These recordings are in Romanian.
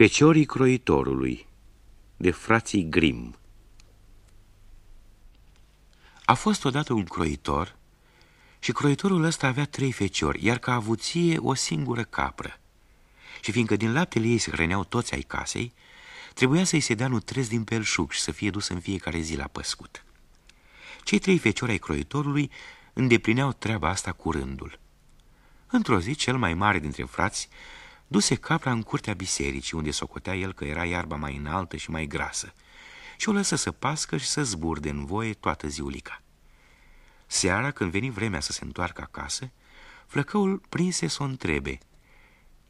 Feciorii croitorului de frații Grim A fost odată un croitor și croitorul ăsta avea trei feciori, iar ca avuție o singură capră. Și fiindcă din laptele ei se hrăneau toți ai casei, trebuia să-i se dea nutrez din pelșug și să fie dus în fiecare zi la păscut. Cei trei feciori ai croitorului îndeplineau treaba asta cu rândul. Într-o zi, cel mai mare dintre frați duse capra în curtea bisericii, unde socotea el că era iarba mai înaltă și mai grasă, și o lăsă să pască și să zburde în voie toată ziulica. Seara, când veni vremea să se întoarcă acasă, flăcăul prinse să o întrebe,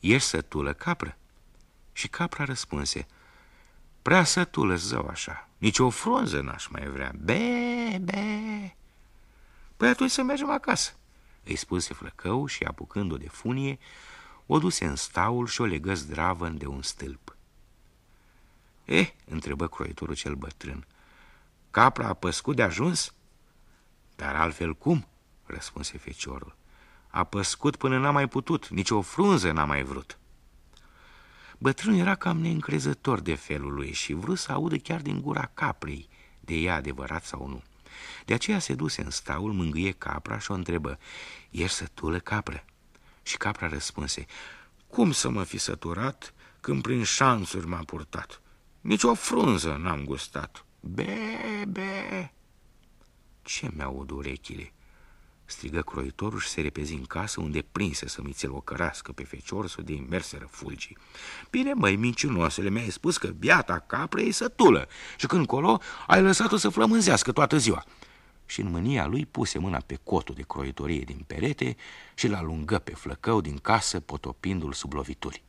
Ești sătulă, capră? Și capra răspunse, Prea sătulă, zău așa, nici o frunză n-aș mai vrea. Be, be. Păi atunci să mergem acasă, îi spuse flăcău și, apucând-o de funie, o duse în staul și o legă zdravă de un stâlp. Eh, întrebă croitorul cel bătrân, capra a păscut de ajuns? Dar altfel cum? răspunse feciorul. A păscut până n-a mai putut, nici o frunză n-a mai vrut. Bătrânul era cam neîncrezător de felul lui și vrut să audă chiar din gura caprei de ea adevărat sau nu. De aceea se duse în staul, mângâie capra și o întrebă, Ești sătulă, capră? Și capra răspunse, Cum să mă fi săturat când prin șanțuri m-a purtat? Nici o frunză n-am gustat. Be, be! Ce mi-aud urechile? Strigă croitorul și se repezi în casă unde prinse să mi o cărască pe fecior să de merseră fulgii. Bine, măi, mincinoasele, mi-ai spus că biata capră e sătulă și când colo ai lăsat-o să flămânzească toată ziua și în mânia lui puse mâna pe cotul de croitorie din perete și l alungă pe flăcău din casă, potopindu-l sub lovituri.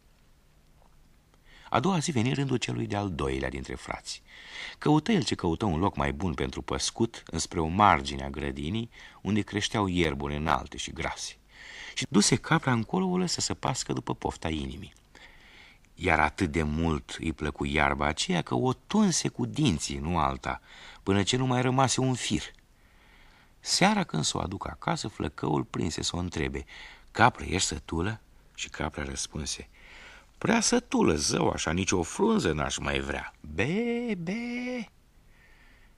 A doua zi veni rândul celui de-al doilea dintre frați. Căută el ce căută un loc mai bun pentru păscut, înspre o margine a grădinii, unde creșteau ierburi înalte și grase. Și duse capra încolo o lăsă să pască după pofta inimii. Iar atât de mult îi plăcu iarba aceea că o tunse cu dinții, nu alta, până ce nu mai rămase un fir – Seara când s-o aduc acasă, flăcăul prinse să o întrebe, Capră, ești sătulă? Și capra răspunse, Prea sătulă, zău, așa, nici o frunză n-aș mai vrea. Be, be.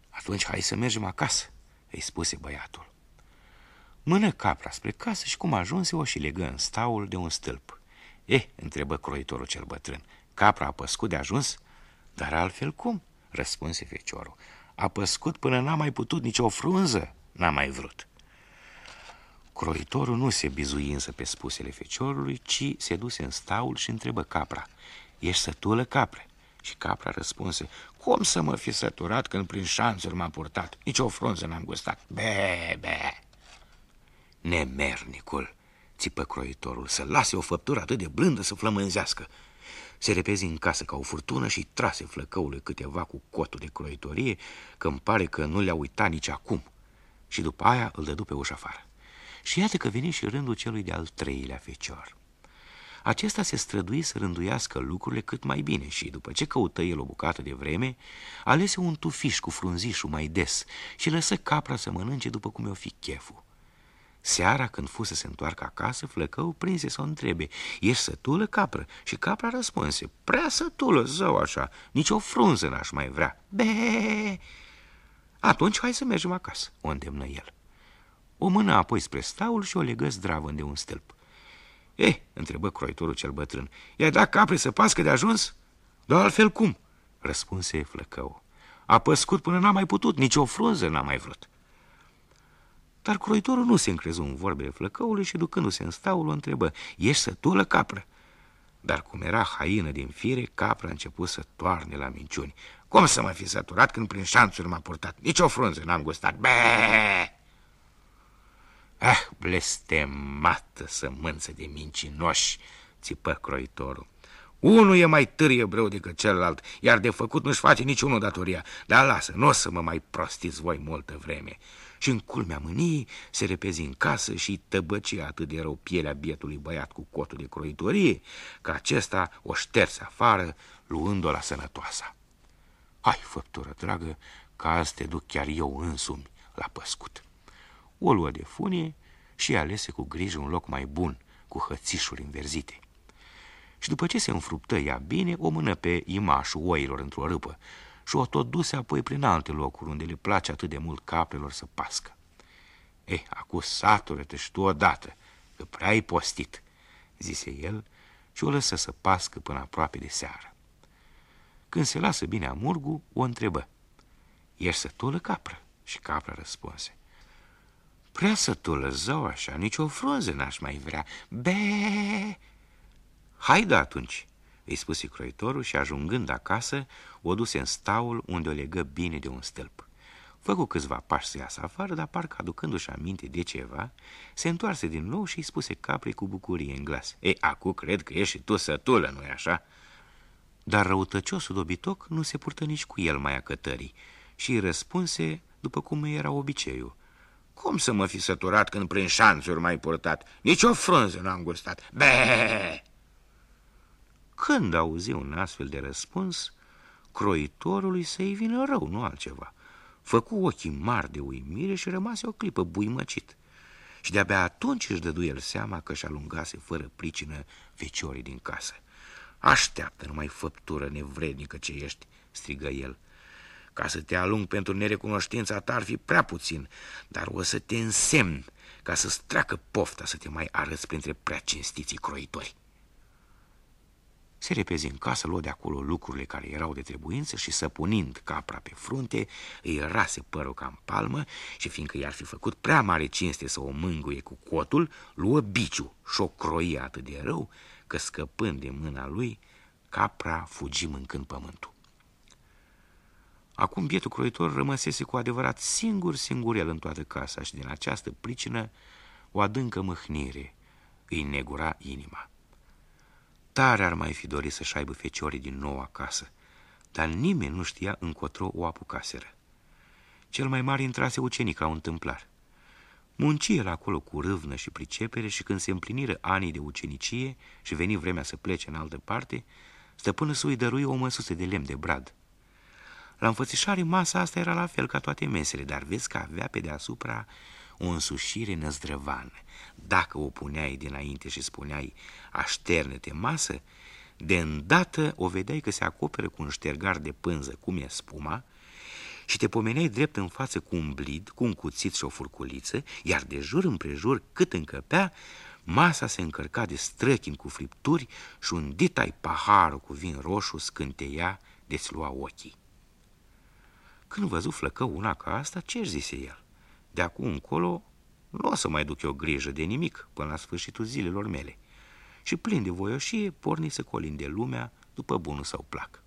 Atunci hai să mergem acasă, îi spuse băiatul. Mână capra spre casă și cum ajunse o și legă în staul de un stâlp. Eh, întrebă croitorul cel bătrân, capra a păscut de ajuns? Dar altfel cum? răspunse feciorul. A păscut până n-a mai putut nici o frunză. N-a mai vrut. Croitorul nu se bizui însă pe spusele feciorului, ci se duse în staul și întrebă capra, Ești sătulă, capre? Și capra răspunse, Cum să mă fi săturat când prin șanțuri m-am purtat? Nici o frunză n-am gustat. Be, be! Nemernicul, țipă croitorul, să lase o făptură atât de blândă să flămânzească. Se repezi în casă ca o furtună și trase flăcăului câteva cu cotul de croitorie, că îmi pare că nu le-a uitat nici acum și după aia îl dădu pe ușa afară. Și iată că veni și rândul celui de-al treilea fecior. Acesta se strădui să rânduiască lucrurile cât mai bine și, după ce căută el o bucată de vreme, alese un tufiș cu frunzișul mai des și lăsă capra să mănânce după cum i-o fi cheful. Seara, când fu să se întoarcă acasă, flăcău prinse să o întrebe, Ești sătulă, capră? Și capra răspunse, Prea sătulă, zău așa, nici o frunză n-aș mai vrea. Be! Atunci hai să mergem acasă, o îndemnă el. O mână apoi spre staul și o legă zdravă de un stâlp. Eh, întrebă croitorul cel bătrân, i-ai dat capre să pască de ajuns? Dar altfel cum? Răspunse flăcău. A păscut până n-a mai putut, nici o frunză n-a mai vrut. Dar croitorul nu se încrezu în vorbele flăcăului și ducându-se în staul o întrebă, Ești sătulă, capră? Dar cum era haină din fire, capra a început să toarne la minciuni. Cum să mă fi săturat când prin șanțuri m-a purtat? Nici o frunză n-am gustat. Be! Ah, blestemată sămânță de mincinoși, țipă croitorul. Unul e mai târie brău decât celălalt, iar de făcut nu-și face niciunul datoria. Dar lasă, nu o să mă mai prostiți voi multă vreme. Și în culmea mâniei se repezi în casă și tăbăci atât de rău pielea bietului băiat cu cotul de croitorie, că acesta o șterse afară, luând-o la sănătoasa. Hai, făptură dragă, că azi te duc chiar eu însumi la păscut. O luă de funie și alese cu grijă un loc mai bun, cu hățișuri înverzite. Și după ce se înfruptă ea bine, o mână pe imașul oilor într-o râpă și o tot duse apoi prin alte locuri unde le place atât de mult caprelor să pască. Eh, acum satură-te și tu odată, că prea ai postit, zise el și o lăsă să pască până aproape de seară. Când se lasă bine amurgu, o întrebă. Ești sătulă, capră? Și capra răspunse. Prea sătulă, zău așa, nici o frunză n-aș mai vrea. Be! Haide atunci, îi spuse croitorul și ajungând acasă, o duse în staul unde o legă bine de un stâlp. Făcu câțiva pași să iasă afară, dar parcă aducându-și aminte de ceva, se întoarse din nou și îi spuse caprei cu bucurie în glas. Ei, acu cred că ești și tu sătulă, nu-i așa?" Dar răutăciosul dobitoc nu se purtă nici cu el mai acătării și îi răspunse după cum era obiceiul. Cum să mă fi săturat când prin șanțuri mai purtat? Nici o frunză n-am gustat. Be! Când auzi un astfel de răspuns, croitorului să-i vină rău, nu altceva. Făcu ochii mari de uimire și rămase o clipă buimăcit. Și de-abia atunci își dădu el seama că și alungase fără pricină feciorii din casă. Așteaptă numai făptură nevrednică ce ești, strigă el. Ca să te alung pentru nerecunoștința ta ar fi prea puțin, dar o să te însemn ca să-ți treacă pofta să te mai arăți printre prea cinstiții croitori. Se repezi în casă, luă de acolo lucrurile care erau de trebuință și săpunind capra pe frunte, îi rase părul ca în palmă și fiindcă i-ar fi făcut prea mare cinste să o mângâie cu cotul, luă biciu și o croie atât de rău că scăpând de mâna lui, capra fugi mâncând pământul. Acum bietul croitor rămăsese cu adevărat singur, singur el în toată casa și din această pricină o adâncă mâhnire îi negura inima. Tare ar mai fi dorit să-și aibă feciorii din nou acasă, dar nimeni nu știa încotro o apucaseră. Cel mai mare intrase ucenic la un întâmplar. Munci el acolo cu râvnă și pricepere și când se împliniră anii de ucenicie și veni vremea să plece în altă parte, stăpână să-i dărui o măsuță de lemn de brad. La înfățișare masa asta era la fel ca toate mesele, dar vezi că avea pe deasupra o însușire năzdrăvană. Dacă o puneai dinainte și spuneai așterne-te masă, de îndată o vedeai că se acoperă cu un ștergar de pânză, cum e spuma, și te pomeneai drept în față cu un blid, cu un cuțit și o furculiță, iar de jur împrejur, cât încăpea, masa se încărca de străchini cu fripturi și un ditai paharul cu vin roșu scânteia de-ți lua ochii. Când văzu flăcă una ca asta, ce zise el? De acum încolo nu o să mai duc eu grijă de nimic până la sfârșitul zilelor mele. Și plin de voioșie, porni să colinde lumea după bunul său plac.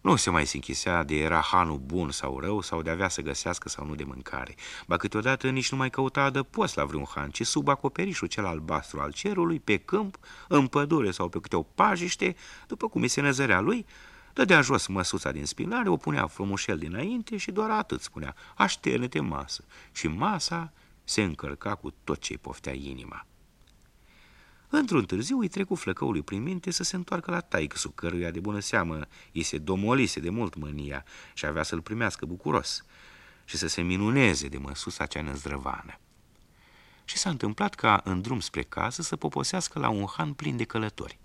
Nu se mai închisea de era hanul bun sau rău sau de avea să găsească sau nu de mâncare. Ba câteodată nici nu mai căuta adăpost la vreun han, ci sub acoperișul cel albastru al cerului, pe câmp, în pădure sau pe câte o pajiște, după cum îi se năzărea lui, dădea jos măsuța din spinare, o punea frumușel dinainte și doar atât spunea, așterne-te masă. Și masa se încărca cu tot ce-i poftea inima. Într-un târziu îi trecu flăcăului prin minte să se întoarcă la taicăsul, căruia de bună seamă îi se domolise de mult mânia și avea să-l primească bucuros și să se minuneze de măsuța cea năzdrăvană. Și s-a întâmplat ca în drum spre casă să poposească la un han plin de călători.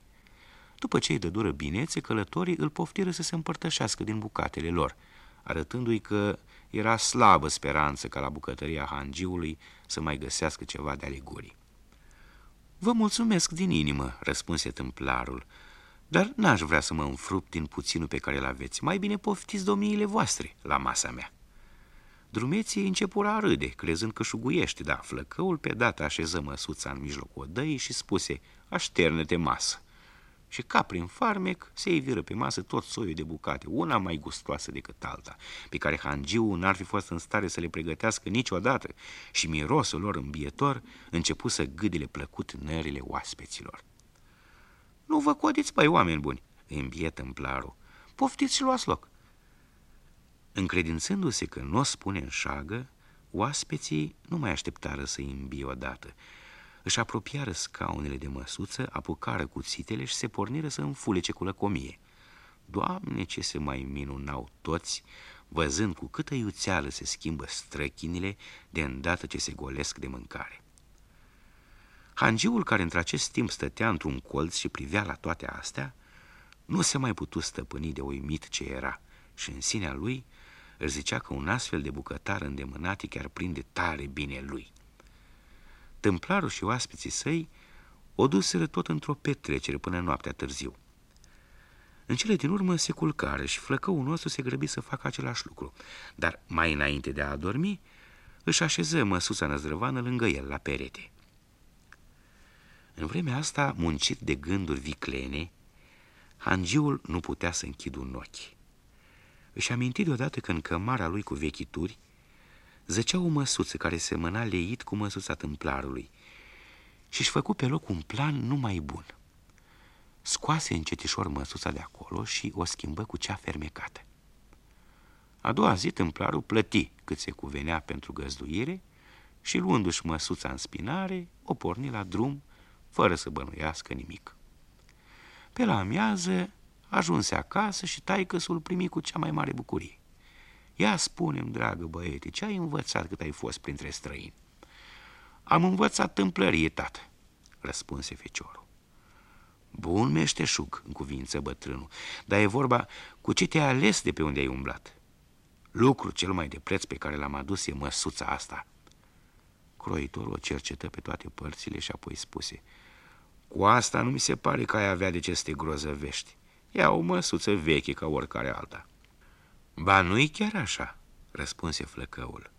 După ce îi dădură binețe, călătorii îl poftiră să se împărtășească din bucatele lor, arătându-i că era slabă speranță ca la bucătăria hangiului să mai găsească ceva de alegorii. Vă mulțumesc din inimă, răspunse tâmplarul, dar n-aș vrea să mă înfrupt din puținul pe care îl aveți. Mai bine poftiți domniile voastre la masa mea. Drumeții începură a râde, crezând că șuguiește, dar flăcăul pe data așeză măsuța în mijlocul odăii și spuse, așterne-te masă și ca prin farmec se iviră pe masă tot soiul de bucate, una mai gustoasă decât alta, pe care hangiu n-ar fi fost în stare să le pregătească niciodată și mirosul lor îmbietor începu să gâdile plăcut nările oaspeților. Nu vă codiți, băi, oameni buni, îi îmbie tâmplarul. Poftiți și luați loc. Încredințându-se că nu o spune în șagă, oaspeții nu mai așteptară să îi îmbie odată, își apropiară scaunele de măsuță, apucară cuțitele și se porniră să înfulece cu lăcomie. Doamne, ce se mai minunau toți, văzând cu câtă iuțeală se schimbă străchinile de îndată ce se golesc de mâncare. Hangiul, care într-acest timp stătea într-un colț și privea la toate astea, nu se mai putu stăpâni de uimit ce era și în sinea lui își zicea că un astfel de bucătar îndemânat chiar prinde tare bine lui. Tâmplarul și oaspeții săi o duseră tot într-o petrecere până noaptea târziu. În cele din urmă se culcară și flăcăul nostru se grăbi să facă același lucru, dar mai înainte de a adormi, își așeză măsuța năzdrăvană lângă el, la perete. În vremea asta, muncit de gânduri viclene, Hangiul nu putea să închidă un ochi. Își aminti deodată că în cămara lui cu vechituri zăcea o măsuță care semăna leit cu măsuța tâmplarului și își făcu pe loc un plan numai bun. Scoase încetișor măsuța de acolo și o schimbă cu cea fermecată. A doua zi tâmplarul plăti cât se cuvenea pentru găzduire și luându-și măsuța în spinare, o porni la drum fără să bănuiască nimic. Pe la amiază ajunse acasă și taică să-l primi cu cea mai mare bucurie. Ia spune-mi, dragă băiete, ce ai învățat cât ai fost printre străini? Am învățat tâmplărie, tată, răspunse feciorul. Bun meșteșug, în cuvință bătrânul, dar e vorba cu ce te-ai ales de pe unde ai umblat. Lucru cel mai de preț pe care l-am adus e măsuța asta. Croitorul o cercetă pe toate părțile și apoi spuse, Cu asta nu mi se pare că ai avea de ce să te grozăvești. Ia o măsuță veche ca oricare alta. Ba, nu-i chiar așa, răspunse flăcăul.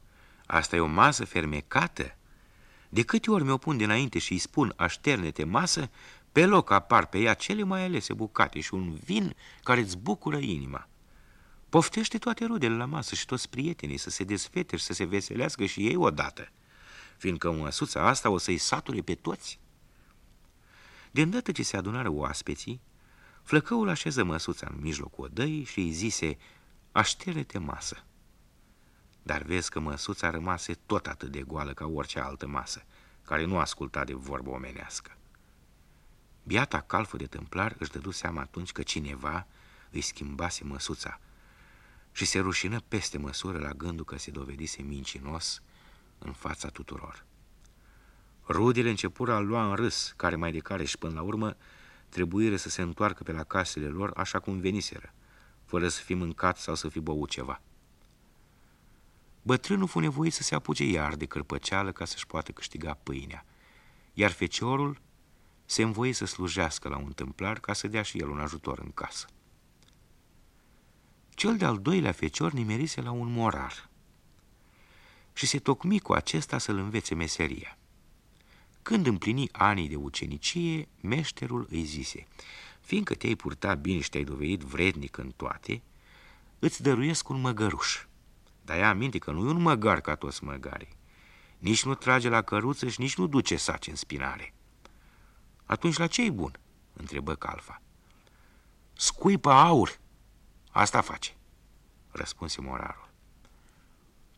Asta e o masă fermecată. De câte ori mi-o pun dinainte și îi spun așterne-te masă, pe loc apar pe ea cele mai alese bucate și un vin care îți bucură inima. Poftește toate rudele la masă și toți prietenii să se desfete și să se veselească și ei odată, fiindcă măsuța asta o să-i sature pe toți. De îndată ce se adunară oaspeții, Flăcăul așeză măsuța în mijlocul odăii și îi zise, așterne-te masă. Dar vezi că măsuța rămase tot atât de goală ca orice altă masă, care nu asculta de vorbă omenească. Biata calfă de tâmplar își dădu seama atunci că cineva îi schimbase măsuța și se rușină peste măsură la gândul că se dovedise mincinos în fața tuturor. Rudele începură a lua în râs, care mai de care și până la urmă trebuire să se întoarcă pe la casele lor așa cum veniseră, fără să fi mâncat sau să fi băut ceva. Bătrânul fu nevoit să se apuce iar de cărpăceală ca să-și poată câștiga pâinea, iar feciorul se învoie să slujească la un templar ca să dea și el un ajutor în casă. Cel de-al doilea fecior nimerise la un morar și se tocmi cu acesta să-l învețe meseria. Când împlini anii de ucenicie, meșterul îi zise, fiindcă te-ai purtat bine și te-ai dovedit vrednic în toate, îți dăruiesc un măgăruș. Dar ia aminte că nu e un măgar ca toți măgarii. Nici nu trage la căruță și nici nu duce saci în spinare. Atunci la ce-i bun? întrebă Calfa. Scuipă aur. Asta face, răspunse morarul.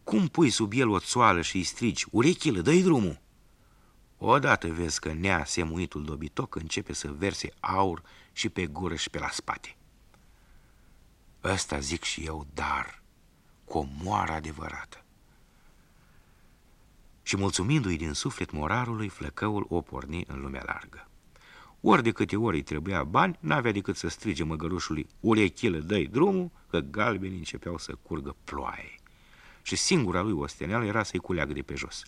Cum pui sub el o țoală și îi strigi, urechile, dă-i drumul? Odată vezi că nea semuitul dobitoc începe să verse aur și pe gură și pe la spate. Ăsta zic și eu, dar, cu o moară adevărată. Și mulțumindu-i din suflet morarului, flăcăul o porni în lumea largă. Ori de câte ori îi trebuia bani, n-avea decât să strige măgărușului, urechilă, dă drumul, că galbenii începeau să curgă ploaie. Și singura lui osteneală era să-i culeagă de pe jos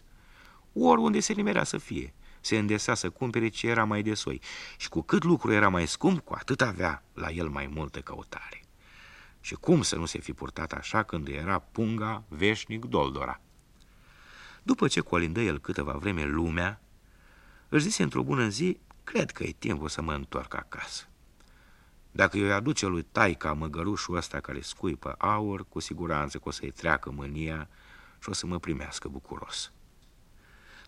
oriunde se nimerea să fie. Se îndesea să cumpere ce era mai de soi și cu cât lucru era mai scump, cu atât avea la el mai multă căutare. Și cum să nu se fi purtat așa când era punga veșnic doldora? După ce colindă el câteva vreme lumea, își zise într-o bună zi, cred că e timpul să mă întorc acasă. Dacă eu aduce lui taica măgărușul ăsta care scuipă aur, cu siguranță că o să-i treacă mânia și o să mă primească bucuros.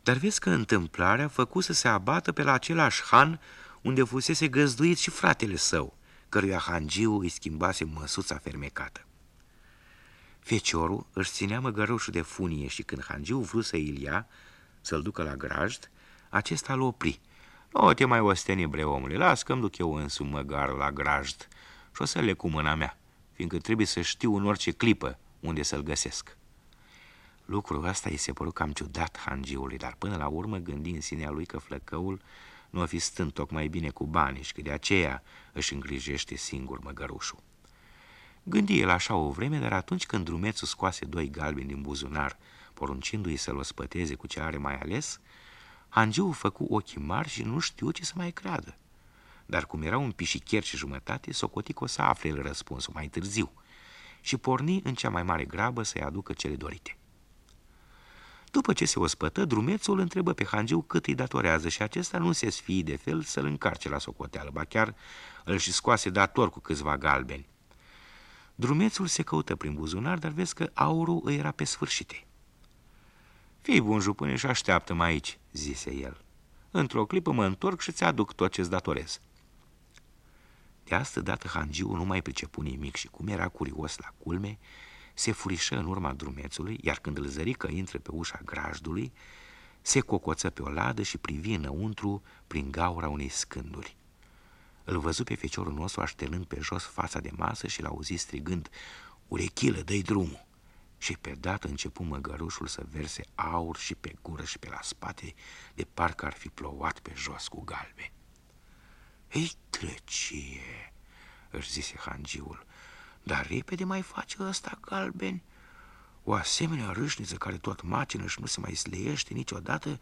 Dar vezi că întâmplarea făcu să se abată pe la același han unde fusese găzduit și fratele său, căruia hangiu îi schimbase măsuța fermecată. Feciorul își ținea măgărușul de funie și când hangiu vrut să îl ia, să-l ducă la grajd, acesta l opri. Nu te mai osteni, bre, omule, las că-mi duc eu însumi măgar la grajd și o să le cu mâna mea, fiindcă trebuie să știu în orice clipă unde să-l găsesc. Lucrul ăsta îi se păru cam ciudat hangiului, dar până la urmă gândi în sinea lui că flăcăul nu o fi stând tocmai bine cu banii și că de aceea își îngrijește singur măgărușul. Gândi el așa o vreme, dar atunci când drumețul scoase doi galbeni din buzunar, poruncindu-i să-l ospăteze cu ce are mai ales, hangiul făcu ochii mari și nu știu ce să mai creadă. Dar cum era un pișicher și jumătate, socoti că o să afle el răspunsul mai târziu și porni în cea mai mare grabă să-i aducă cele dorite. După ce se ospătă, drumețul îl întrebă pe hangiu cât îi datorează și acesta nu se sfii de fel să-l încarce la socoteală, ba chiar îl și scoase dator cu câțiva galbeni. Drumețul se căută prin buzunar, dar vezi că aurul îi era pe sfârșite. Fii bun, jupâne, și așteaptă-mă aici, zise el. Într-o clipă mă întorc și ți aduc tot ce-ți datorez. De asta dată hangiul nu mai pricepu nimic și cum era curios la culme, se furișă în urma drumețului, iar când îl zări că intră pe ușa grajdului, se cocoță pe o ladă și privi înăuntru prin gaura unei scânduri. Îl văzu pe feciorul nostru așternând pe jos fața de masă și l-auzi strigând, Urechilă, dă-i drumul! Și pe dată începu măgărușul să verse aur și pe gură și pe la spate, de parcă ar fi plouat pe jos cu galbe. Ei, trăcie, își zise hangiul, dar repede mai face ăsta galben. O asemenea râșniță care tot macină și nu se mai sleiește niciodată,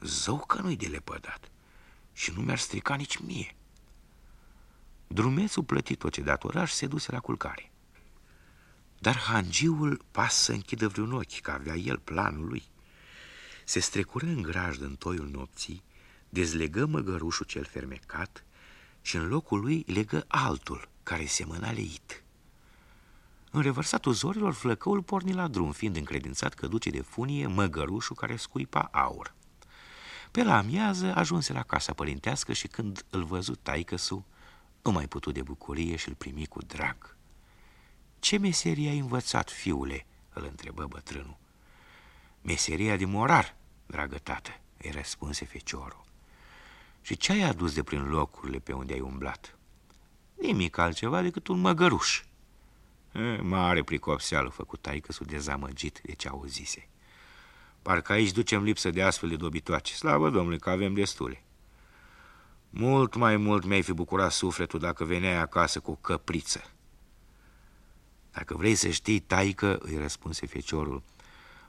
zău că nu-i de lepădat. Și nu mi-ar strica nici mie. Drumețul plăti tot ce datora și se duse la culcare. Dar hangiul pas să închidă vreun ochi, că avea el planul lui. Se strecură în grajd în toiul nopții, dezlegă măgărușul cel fermecat și în locul lui legă altul, care semăna leit. În revărsatul zorilor, flăcăul porni la drum, fiind încredințat că duce de funie măgărușul care scuipa aur. Pe la amiază ajunse la casa părintească și când îl văzut taicăsu, nu mai putut de bucurie și îl primi cu drag. Ce meserie ai învățat, fiule?" îl întrebă bătrânul. Meseria de morar, dragă tată," îi răspunse feciorul. Și ce ai adus de prin locurile pe unde ai umblat?" Nimic altceva decât un măgăruș." E, mare pricopseală făcut taică s dezamăgit de ce auzise. Parcă aici ducem lipsă de astfel de dobitoace. Slavă, domnule, că avem destule. Mult mai mult mi-ai fi bucurat sufletul dacă veneai acasă cu o căpriță. Dacă vrei să știi, taică, îi răspunse feciorul,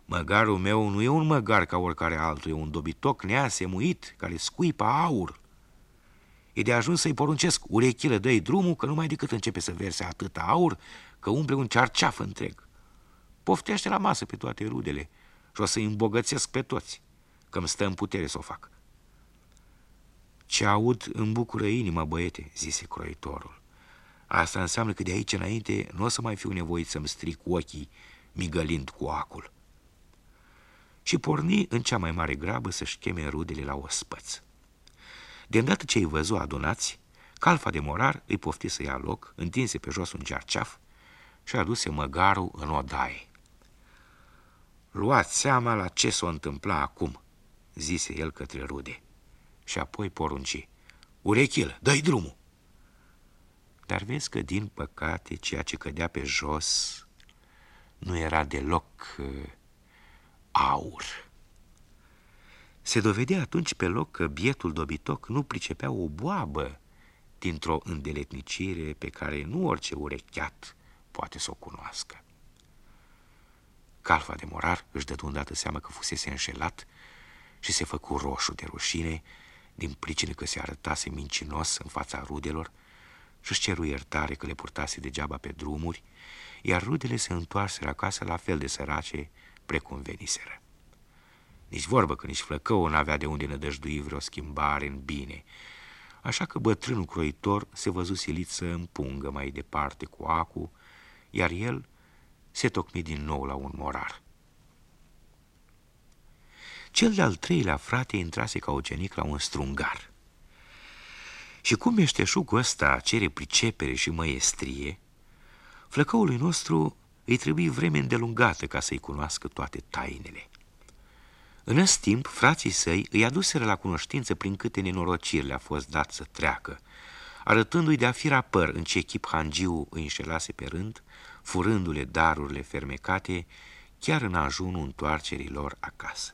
măgarul meu nu e un măgar ca oricare altul, e un dobitoc neasemuit care scuipă aur. E de ajuns să-i poruncesc, urechile, dă drumul, că numai decât începe să verse atâta aur, că umple un cearceaf întreg. Poftește la masă pe toate rudele și o să-i îmbogățesc pe toți, că îmi stă în putere să o fac. Ce aud îmi bucură inima, băiete, zise croitorul. Asta înseamnă că de aici înainte nu o să mai fiu nevoit să-mi stric ochii migălind cu acul. Și porni în cea mai mare grabă să-și cheme rudele la ospăț. De îndată ce îi văzu adunați, calfa de morar îi pofti să ia loc, întinse pe jos un cearceaf și aduse măgarul în odaie. Luați seama la ce s-o întâmpla acum, zise el către rude, și apoi porunci. Urechilă, dă-i drumul! Dar vezi că, din păcate, ceea ce cădea pe jos nu era deloc uh, aur. Se dovedea atunci pe loc că bietul dobitoc nu pricepea o boabă dintr-o îndeletnicire pe care nu orice urecheat poate să o cunoască. Calfa de morar își dădu îndată seama că fusese înșelat și se făcu roșu de rușine din pricină că se arătase mincinos în fața rudelor și-și ceru iertare că le purtase degeaba pe drumuri, iar rudele se întoarse acasă la fel de sărace precum veniseră. Nici vorbă că nici flăcău n-avea de unde nădăjdui vreo schimbare în bine, așa că bătrânul croitor se văzu silit să împungă mai departe cu acu iar el se tocmi din nou la un morar. Cel de-al treilea frate intrase ca ucenic la un strungar. Și cum meșteșugul ăsta cere pricepere și măiestrie, flăcăului nostru îi trebuie vreme îndelungată ca să-i cunoască toate tainele. În acest timp, frații săi îi aduseră la cunoștință prin câte nenorociri le-a fost dat să treacă, arătându-i de-a fi rapăr în ce echip hangiu îi înșelase pe rând, furându-le darurile fermecate, chiar în ajunul întoarcerii lor acasă.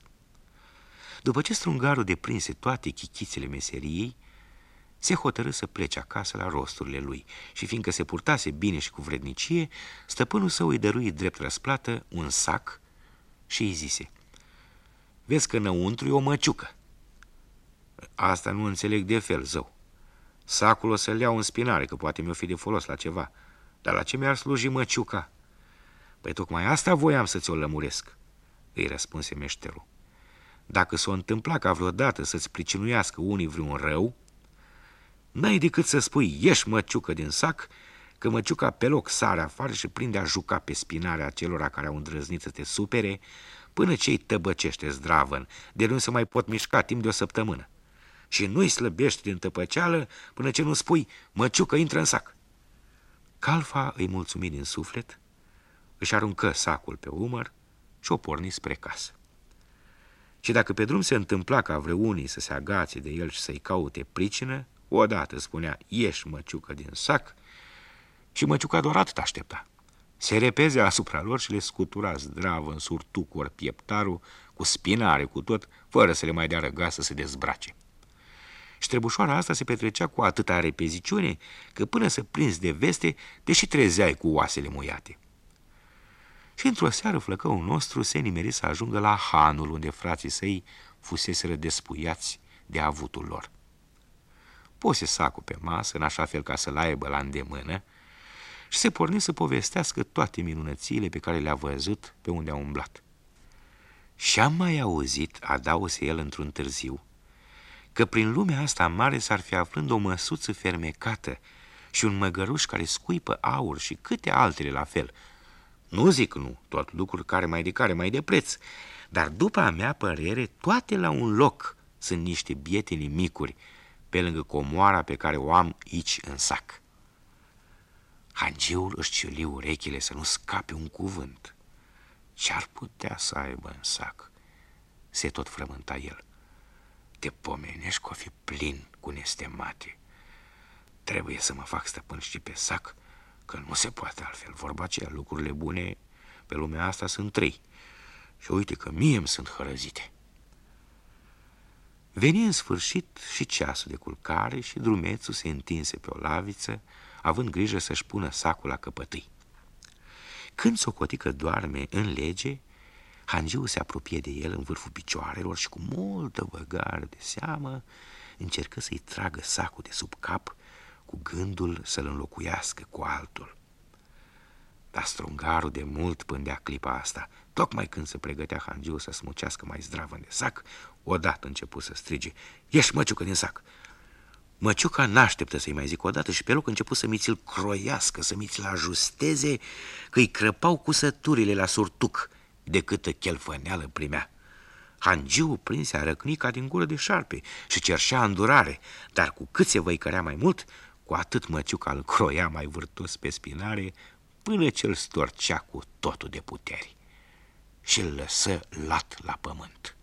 După ce strungarul deprinse toate chichițele meseriei, se hotărâ să plece acasă la rosturile lui și fiindcă se purtase bine și cu vrednicie, stăpânul său îi dărui drept răsplată un sac și îi zise Vezi că înăuntru e o măciucă. Asta nu înțeleg de fel, zău. Sacul o să-l iau în spinare, că poate mi-o fi de folos la ceva. Dar la ce mi-ar sluji măciuca? Păi tocmai asta voiam să ți-o lămuresc, îi răspunse meșterul. Dacă s-o întâmpla ca vreodată să-ți pricinuiască unii vreun rău, n-ai decât să spui, ieși măciucă din sac, că măciuca pe loc sare afară și prinde a juca pe spinarea celor care au îndrăznit să te supere, până ce îi tăbăcește zdravăn, de nu se mai pot mișca timp de o săptămână. Și nu-i slăbești din tăpăceală până ce nu spui, măciucă intră în sac. Calfa îi mulțumi din suflet, își aruncă sacul pe umăr și o porni spre casă. Și dacă pe drum se întâmpla ca vreunii să se agațe de el și să-i caute pricină, odată spunea, ieși măciucă din sac, și măciuca doar atât aștepta. Se repeze asupra lor și le scutura zdravă în surtuc ori pieptarul, cu spinare, cu tot, fără să le mai dea răga să se dezbrace. Și trebușoara asta se petrecea cu atâta repeziciune că până să prins de veste, deși trezeai cu oasele muiate. Și într-o seară flăcăul nostru se nimeri să ajungă la hanul unde frații săi fuseseră despuiați de avutul lor. Pose sacul pe masă, în așa fel ca să-l aibă la îndemână, și se porni să povestească toate minunățile pe care le-a văzut pe unde a umblat. Și-am mai auzit, adause el într-un târziu, că prin lumea asta mare s-ar fi aflând o măsuță fermecată și un măgăruș care scuipă aur și câte altele la fel. Nu zic nu, tot lucruri care mai de care mai de preț, dar după a mea părere, toate la un loc sunt niște biete micuri, pe lângă comoara pe care o am aici în sac. Hangiul își ciuli urechile să nu scape un cuvânt. Ce-ar putea să aibă în sac? Se tot frământa el. Te pomenești că o fi plin cu nestemate. Trebuie să mă fac stăpân și pe sac, că nu se poate altfel. Vorba aceea, lucrurile bune pe lumea asta sunt trei. Și uite că mie îmi sunt hărăzite. Veni în sfârșit și ceasul de culcare și drumețul se întinse pe o laviță, având grijă să-și pună sacul la căpătâi. Când socotică doarme în lege, Hangiu se apropie de el în vârful picioarelor și cu multă băgare de seamă încercă să-i tragă sacul de sub cap cu gândul să-l înlocuiască cu altul. Dar strungarul de mult pândea clipa asta. Tocmai când se pregătea Hangiu să smucească mai zdravă de sac, odată început să strige, Ieși măciucă din sac! Măciuca n-așteptă să-i mai zic odată și pe loc început să mi-ți-l croiască, să mi-ți-l ajusteze, că îi crăpau cusăturile la surtuc de câtă chelfăneală primea. Hangiu prinse arăcnica din gură de șarpe și cerșea îndurare, dar cu cât se văicărea mai mult, cu atât măciuca îl croia mai vârtos pe spinare, până ce îl storcea cu totul de puteri și îl lăsă lat la pământ.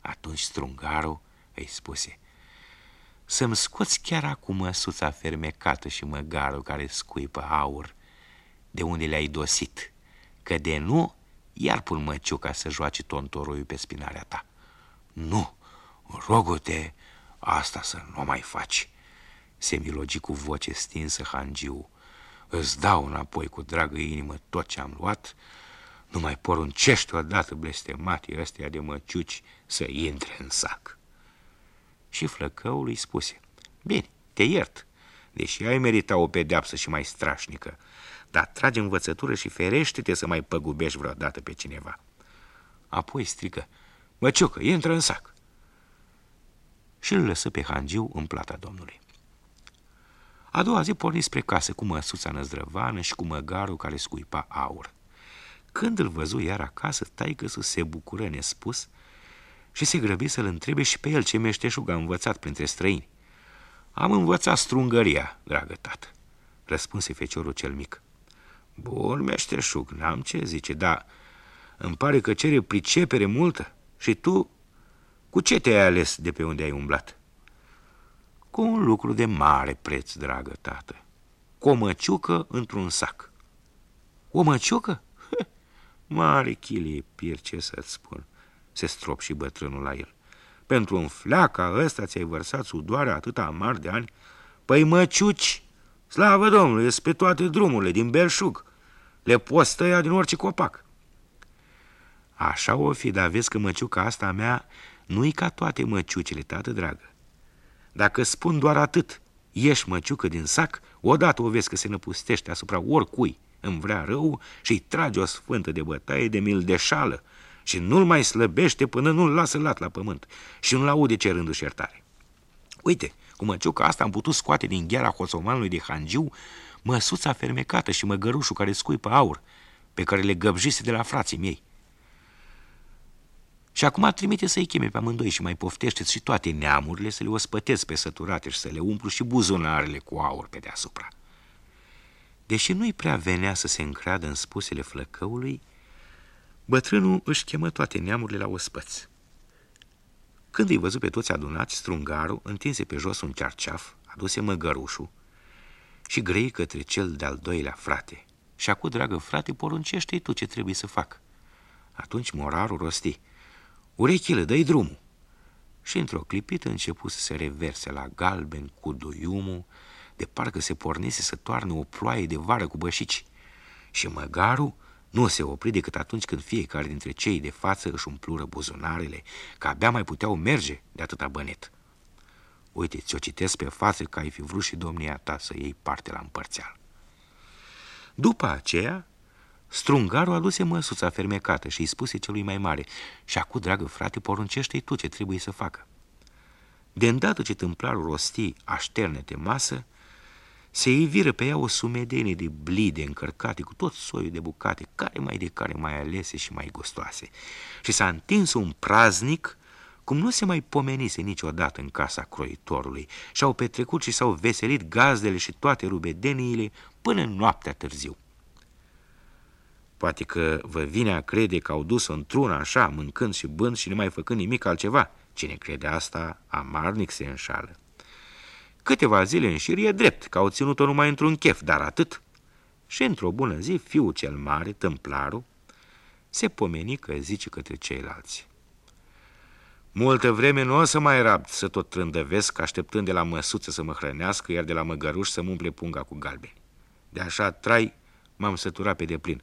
Atunci strungarul îi spuse, să-mi scoți chiar acum măsuța fermecată și măgarul care scuipă aur, de unde le-ai dosit, că de nu, iar pun măciuca să joace tontoroiul pe spinarea ta. Nu, rogă-te, asta să nu mai faci, se milogi cu voce stinsă Hangiu. Îți dau înapoi cu dragă inimă tot ce am luat, nu mai poruncești odată blestematii ăstea de măciuci să intre în sac. Și flăcăul îi spuse, bine, te iert, deși ai merita o pedeapsă și mai strașnică, dar trage învățătură și ferește-te să mai păgubești vreodată pe cineva. Apoi strică, măciucă, intră în sac. Și îl lăsă pe hangiu în plata domnului. A doua zi porni spre casă cu măsuța năzdrăvană și cu măgarul care scuipa aur. Când îl văzu iar acasă, taică se bucură nespus și se grăbi să-l întrebe și pe el ce meșteșug a învățat printre străini. Am învățat strungăria, dragă tată, răspunse feciorul cel mic. Bun, meșteșug, n-am ce zice, dar îmi pare că cere pricepere multă și tu cu ce te-ai ales de pe unde ai umblat? Cu un lucru de mare preț, dragă tată, cu o măciucă într-un sac. O măciucă? Mare chilie pir, ce să-ți spun, se strop și bătrânul la el. Pentru un fleaca ăsta ți-ai vărsat sudoare atâta amar de ani? Păi măciuci, slavă Domnului, pe toate drumurile din belșug. Le poți tăia din orice copac. Așa o fi, dar vezi că măciuca asta mea nu-i ca toate măciucile, tată dragă. Dacă spun doar atât, ieși măciucă din sac, odată o vezi că se năpustește asupra oricui îmi vrea rău și îi trage o sfântă de bătaie de mildeșală și nu-l mai slăbește până nu-l lasă lat la pământ și nu-l aude cerându-și iertare. Uite, cu măciuca asta am putut scoate din gheara hosomanului de hangiu măsuța fermecată și măgărușul care scuipă aur, pe care le găbjise de la frații mei. Și acum trimite să-i cheme pe amândoi și mai poftește și toate neamurile să le ospătez pe săturate și să le umplu și buzunarele cu aur pe deasupra. Deși nu-i prea venea să se încreadă în spusele flăcăului, bătrânul își chemă toate neamurile la ospăți. Când îi văzut pe toți adunați, strungarul întinse pe jos un cearceaf, aduse măgărușul și grei către cel de-al doilea frate. Și acum, dragă frate, poruncește-i tu ce trebuie să fac. Atunci morarul rosti, urechile, dă-i drumul. Și într-o clipită început să se reverse la galben cu duiumul, de parcă se pornise să toarne o ploaie de vară cu bășici. Și măgarul nu se opri decât atunci când fiecare dintre cei de față își umplură buzunarele, că abia mai puteau merge de atâta bănet. Uite, ți-o citesc pe față că ai fi vrut și domnia ta să iei parte la împărțeal. După aceea, strungarul aduse măsuța fermecată și îi spuse celui mai mare, și acum, dragă frate, poruncește-i tu ce trebuie să facă. De îndată ce tâmplarul rosti așternete masă, se iviră pe ea o sumedenie de blide încărcate cu tot soiul de bucate, care mai de care mai alese și mai gustoase. Și s-a întins un praznic cum nu se mai pomenise niciodată în casa croitorului și-au petrecut și s-au veselit gazdele și toate rubedeniile până în noaptea târziu. Poate că vă vine a crede că au dus-o într-una așa, mâncând și bând și nemai făcând nimic altceva. Cine crede asta, amarnic se înșală. Câteva zile în șir e drept că au ținut-o numai într-un chef, dar atât. Și într-o bună zi, fiul cel mare, tâmplarul, se pomeni că zice către ceilalți. Multă vreme nu o să mai rabd să tot trândăvesc, așteptând de la măsuță să mă hrănească, iar de la măgăruș să-mi umple punga cu galbeni. De așa trai, m-am săturat pe deplin.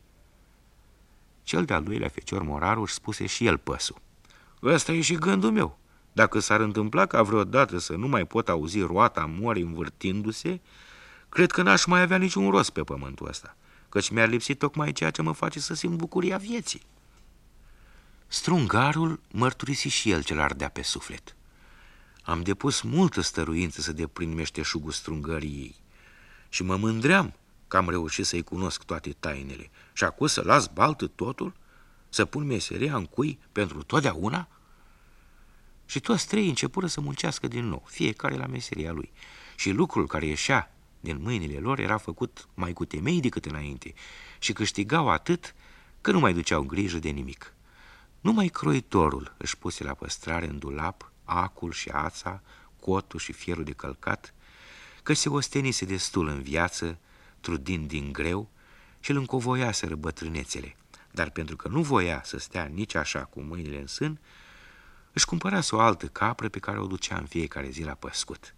Cel de-al doilea fecior Moraru își spuse și el păsul. Ăsta e și gândul meu. Dacă s-ar întâmpla ca vreodată să nu mai pot auzi roata morii învârtindu-se, cred că n-aș mai avea niciun rost pe pământul ăsta, căci mi-ar lipsi tocmai ceea ce mă face să simt bucuria vieții. Strungarul mărturisi și el ce ardea pe suflet. Am depus multă stăruință să deprind meșteșugul strungării ei și mă mândream că am reușit să-i cunosc toate tainele și acum să las baltă totul, să pun meseria în cui pentru totdeauna? Și toți trei începură să muncească din nou, fiecare la meseria lui. Și lucrul care ieșea din mâinile lor era făcut mai cu temei decât înainte și câștigau atât că nu mai duceau grijă de nimic. Numai croitorul își puse la păstrare în dulap acul și ața, cotul și fierul de călcat, că se ostenise destul în viață, trudind din greu și îl încovoiaseră bătrânețele, dar pentru că nu voia să stea nici așa cu mâinile în sân, își cumpărase o altă capră pe care o ducea în fiecare zi la păscut.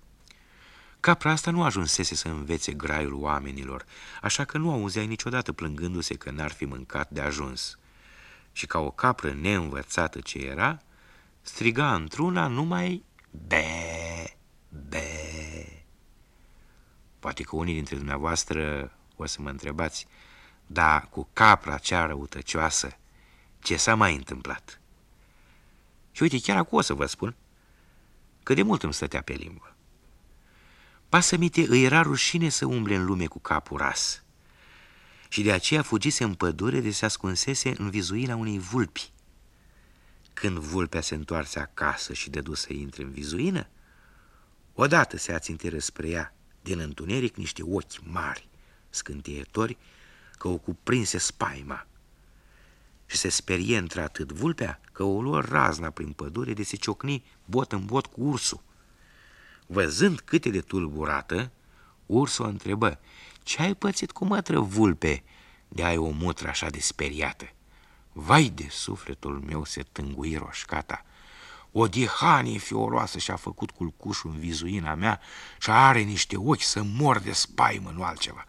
Capra asta nu ajunsese să învețe graiul oamenilor, așa că nu auzeai niciodată plângându-se că n-ar fi mâncat de ajuns. Și ca o capră neînvățată ce era, striga într-una numai be, be. Poate că unii dintre dumneavoastră o să mă întrebați, dar cu capra cea răutăcioasă, ce s-a mai întâmplat? Și uite, chiar acum o să vă spun că de mult îmi stătea pe limbă. Pasămite îi era rușine să umble în lume cu capul ras și de aceea fugise în pădure de se ascunsese în vizuina unei vulpi. Când vulpea se întoarse acasă și dădu să intre în vizuină, odată se aținteră spre ea din întuneric niște ochi mari, scântietori, că o cuprinse spaima și se sperie într-atât vulpea că o luă razna prin pădure de se ciocni bot în bot cu ursul. Văzând câte de tulburată, ursul o întrebă, Ce ai pățit cu mătră vulpe de ai o mutră așa de speriată? Vai de sufletul meu se tângui roșcata. O dihanie fioroasă și-a făcut culcușul în vizuina mea și are niște ochi să mor de spaimă, nu altceva.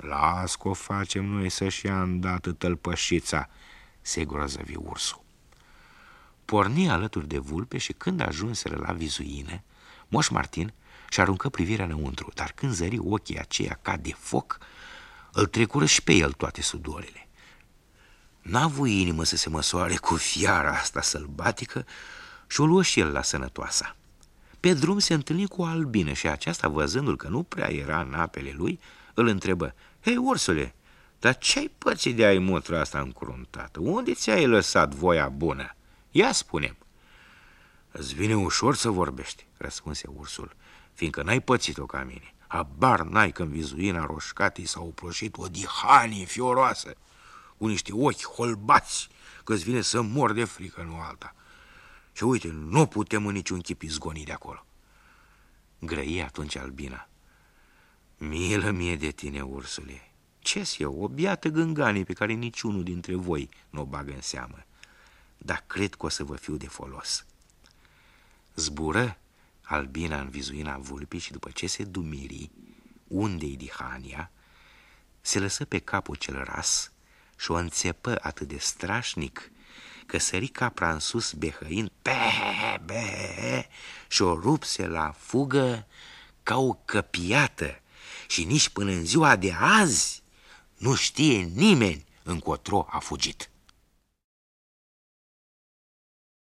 Las că o facem noi să-și ia îndată tălpășița, se grozăvi ursul. Porni alături de vulpe și când ajunseră la vizuină, Moș Martin și aruncă privirea înăuntru, dar când zări ochii aceia ca de foc, îl trecură și pe el toate sudorile. N-a avut inimă să se măsoare cu fiara asta sălbatică și o luă și el la sănătoasa. Pe drum se întâlni cu o albină și aceasta, văzându-l că nu prea era în apele lui, îl întrebă, Hei, ursule, dar ce-ai pățit de ai mutra asta încruntată? Unde ți-ai lăsat voia bună? Ia spune Îți vine ușor să vorbești, răspunse ursul, fiindcă n-ai pățit-o ca mine. Habar n-ai când vizuina roșcatii s-a uploșit o dihanie fioroasă, cu niște ochi holbați, că îți vine să mor de frică, nu alta. Și uite, nu putem în niciun chip izgoni de acolo. Grăie atunci albina. Milă mie de tine, ursule. Ce-s eu, o biată gânganie pe care niciunul dintre voi nu o bagă în seamă. Dar cred că o să vă fiu de folos. Zbură albina în vizuina vulpii și după ce se dumiri, unde-i dihania, se lăsă pe capul cel ras și o înțepă atât de strașnic că sări capra în sus behăind pe, be, și o rupse la fugă ca o căpiată și nici până în ziua de azi nu știe nimeni încotro a fugit.